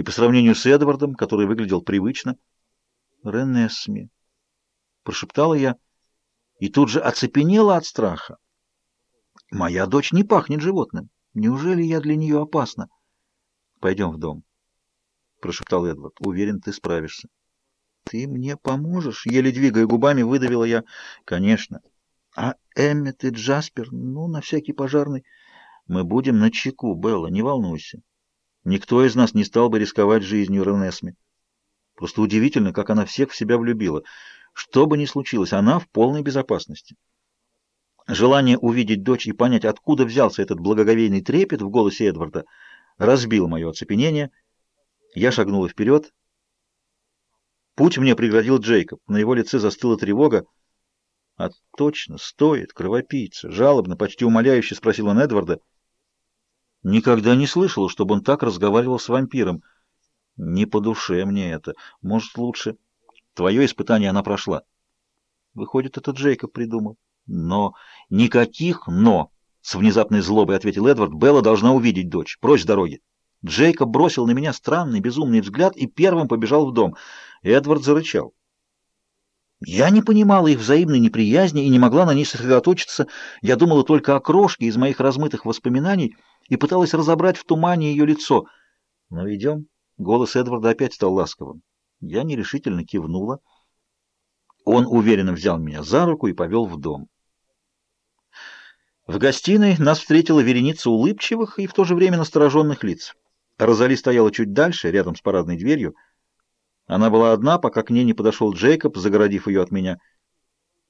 и по сравнению с Эдвардом, который выглядел привычно. «Ренесми», — прошептала я, и тут же оцепенела от страха. «Моя дочь не пахнет животным. Неужели я для нее опасна?» «Пойдем в дом», — прошептал Эдвард. «Уверен, ты справишься». «Ты мне поможешь?» — еле двигая губами, выдавила я. «Конечно». «А Эммет и Джаспер? Ну, на всякий пожарный...» «Мы будем на чеку, Белла, не волнуйся. Никто из нас не стал бы рисковать жизнью Ренесме. Просто удивительно, как она всех в себя влюбила. Что бы ни случилось, она в полной безопасности». Желание увидеть дочь и понять, откуда взялся этот благоговейный трепет в голосе Эдварда, разбило мое оцепенение. Я шагнула вперед. Путь мне преградил Джейкоб. На его лице застыла тревога. — А точно, стоит, кровопийца. Жалобно, почти умоляюще спросил он Эдварда. Никогда не слышал, чтобы он так разговаривал с вампиром. Не по душе мне это. Может, лучше. Твое испытание она прошла. Выходит, это Джейкоб придумал. Но никаких «но». С внезапной злобой ответил Эдвард. Белла должна увидеть дочь. Прочь с дороги. Джейкоб бросил на меня странный, безумный взгляд и первым побежал в дом. Эдвард зарычал. Я не понимала их взаимной неприязни и не могла на ней сосредоточиться. Я думала только о крошке из моих размытых воспоминаний и пыталась разобрать в тумане ее лицо. «Ну, идем». Голос Эдварда опять стал ласковым. Я нерешительно кивнула. Он уверенно взял меня за руку и повел в дом. В гостиной нас встретила вереница улыбчивых и в то же время настороженных лиц. Розали стояла чуть дальше, рядом с парадной дверью. Она была одна, пока к ней не подошел Джейкоб, загородив ее от меня.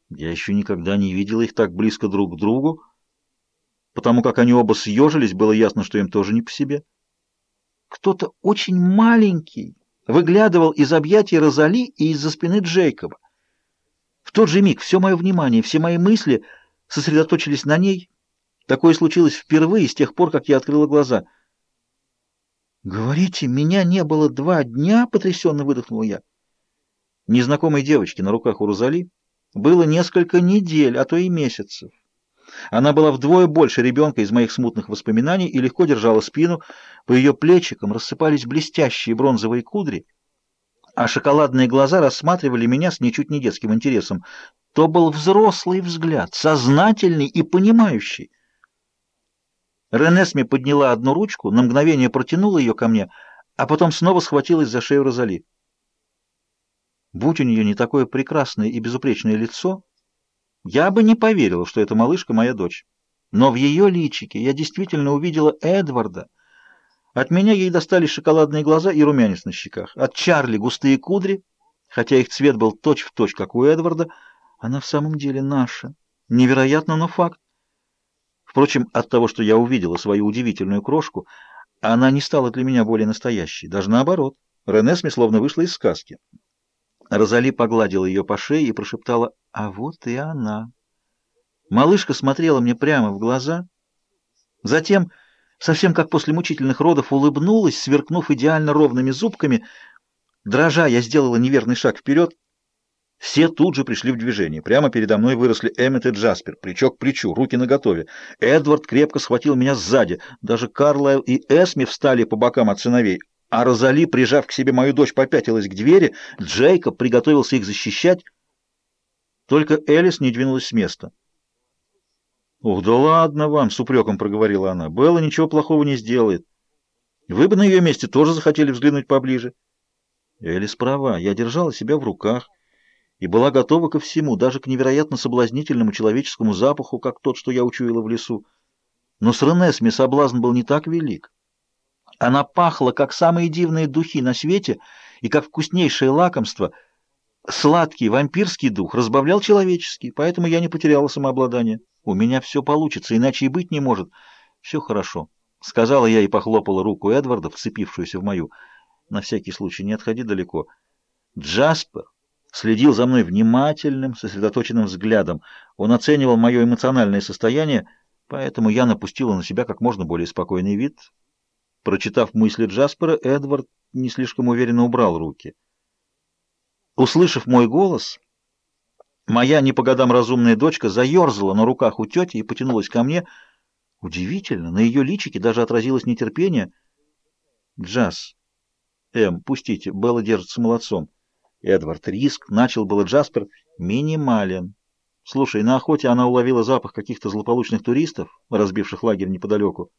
Я еще никогда не видела их так близко друг к другу. Потому как они оба съежились, было ясно, что им тоже не по себе. Кто-то очень маленький выглядывал из объятий Розали и из-за спины Джейкоба. В тот же миг все мое внимание, все мои мысли сосредоточились на ней. Такое случилось впервые с тех пор, как я открыла глаза — «Говорите, меня не было два дня?» — потрясенно выдохнул я. Незнакомой девочки на руках у Розали было несколько недель, а то и месяцев. Она была вдвое больше ребенка из моих смутных воспоминаний и легко держала спину. По ее плечикам рассыпались блестящие бронзовые кудри, а шоколадные глаза рассматривали меня с ничуть не детским интересом. То был взрослый взгляд, сознательный и понимающий. Ренесми подняла одну ручку, на мгновение протянула ее ко мне, а потом снова схватилась за шею Розали. Будь у нее не такое прекрасное и безупречное лицо, я бы не поверила, что эта малышка моя дочь. Но в ее личике я действительно увидела Эдварда. От меня ей достались шоколадные глаза и румянец на щеках. От Чарли густые кудри, хотя их цвет был точь-в-точь, точь, как у Эдварда. Она в самом деле наша. Невероятно, но факт. Впрочем, от того, что я увидела свою удивительную крошку, она не стала для меня более настоящей. Даже наоборот. Ренесме словно вышла из сказки. Розали погладила ее по шее и прошептала «А вот и она». Малышка смотрела мне прямо в глаза. Затем, совсем как после мучительных родов, улыбнулась, сверкнув идеально ровными зубками. Дрожа, я сделала неверный шаг вперед, все тут же пришли в движение. Прямо передо мной выросли Эммет и Джаспер, плечо к плечу, руки наготове. Эдвард крепко схватил меня сзади. Даже Карлайл и Эсми встали по бокам от сыновей. А Розали, прижав к себе мою дочь, попятилась к двери. Джейкоб приготовился их защищать. Только Элис не двинулась с места. «Ух, да ладно вам!» — с упреком проговорила она. «Белла ничего плохого не сделает. Вы бы на ее месте тоже захотели взглянуть поближе». Элис права. Я держала себя в руках и была готова ко всему, даже к невероятно соблазнительному человеческому запаху, как тот, что я учуяла в лесу. Но с Ренесми соблазн был не так велик. Она пахла, как самые дивные духи на свете, и как вкуснейшее лакомство. Сладкий вампирский дух разбавлял человеческий, поэтому я не потеряла самообладание. У меня все получится, иначе и быть не может. Все хорошо, — сказала я и похлопала руку Эдварда, вцепившуюся в мою. На всякий случай не отходи далеко. Джаспер следил за мной внимательным, сосредоточенным взглядом. Он оценивал мое эмоциональное состояние, поэтому я напустила на себя как можно более спокойный вид. Прочитав мысли Джаспера, Эдвард не слишком уверенно убрал руки. Услышав мой голос, моя не по годам разумная дочка заерзала на руках у тети и потянулась ко мне. Удивительно, на ее личике даже отразилось нетерпение. «Джаз, М, пустите, Белла держится молодцом. Эдвард, риск, начал было Джаспер, минимален. Слушай, на охоте она уловила запах каких-то злополучных туристов, разбивших лагерь неподалеку.